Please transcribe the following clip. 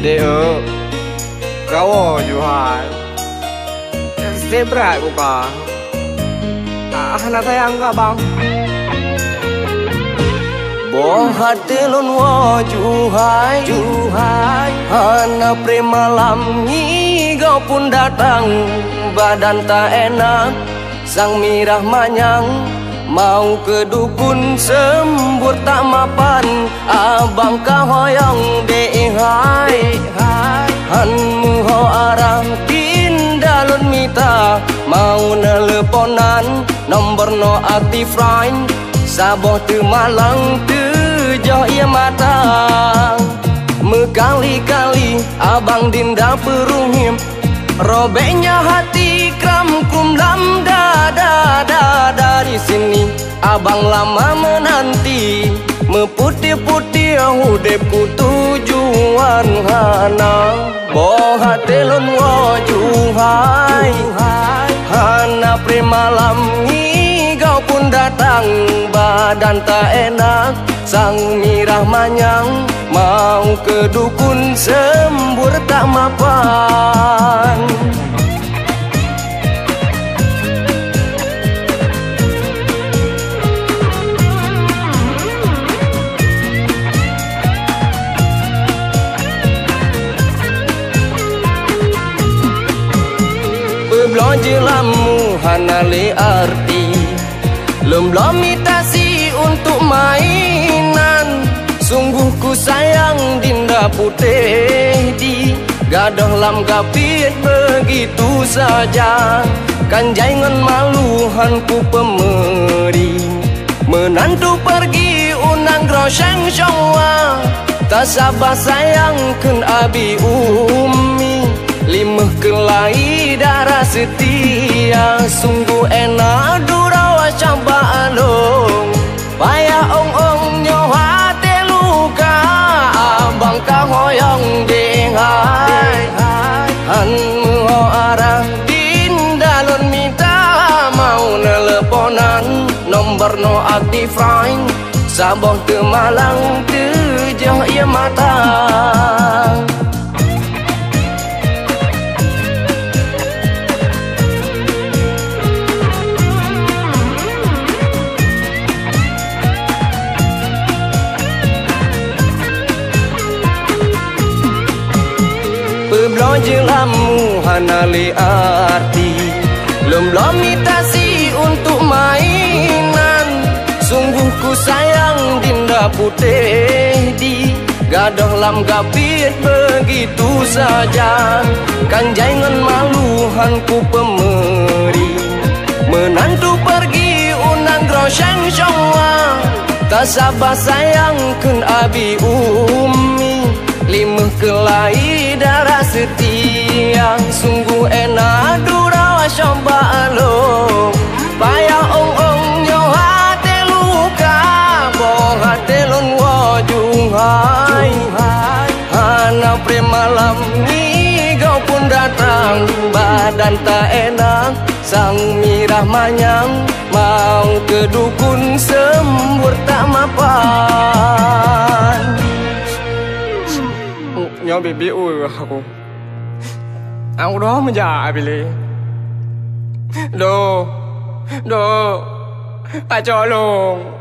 Deo Kau jual Zebra ko ka Ah, na tayang ka bang? Bohat telon wo juhai. Juhai. Hana premalam ni kau pun datang. Badan tak enak Sang mirah manyang. Mau ke dukun sembur tak mapan. Abang kahoyong de hai arah tindalun mita Mau neleponan Nombor no arti fine Saboh tu malang tu joh ia matang. Mekali-kali abang dinda peruhim. Robeknya hati kram kum lam da da da Dari sini. Abang lama menanti Meputih-putih hudepku tujuan hana Hana premalam ini kau pun datang. Badan tak enak Sang mirah manyang. Mau ke dukun sembur tak mapan Berbelanja lamu hanali arti. Lom-lom mitasi untuk mainan. Sungguh ku sayang dinda putih di Gadah lam gapit begitu saja. Kan jangan maluhan ku pemeri. Menantu pergi unang groseng syawa Tak sabar sayang kun abi umi Limah kelai darah setia Sungguh enak durawa campak alung Payah ong-ong nyoha te luka Abang kahoyong dengai Han muho arah dindalun minta Mau neleponan Nombor no aktif fine Saboh ke malang Tujuh ia matang Berbelanja lamu hanali arti. Lom-lom mitasi untuk mainan. Sungguh ku sayang dinda putih di. Gadah lam gapit begitu saja. Kan jangan maluhan ku pemeri. Menantu pergi unang groseng syawa Tak sabar sayang kun abi umi. Limah kelai setia Sungguh enak durawa syomba lo. Payah ong-ong nyo hati luka Bo hati lon wajung hai Hana premalam ni, kau pun datang. Badan tak enak, Sang mirah manyang. Mau ke dukun sembur tak mapan. Nhớ bị ui, aku. Ông đó mới già Billy. Đồ Đồ Ta cho luôn.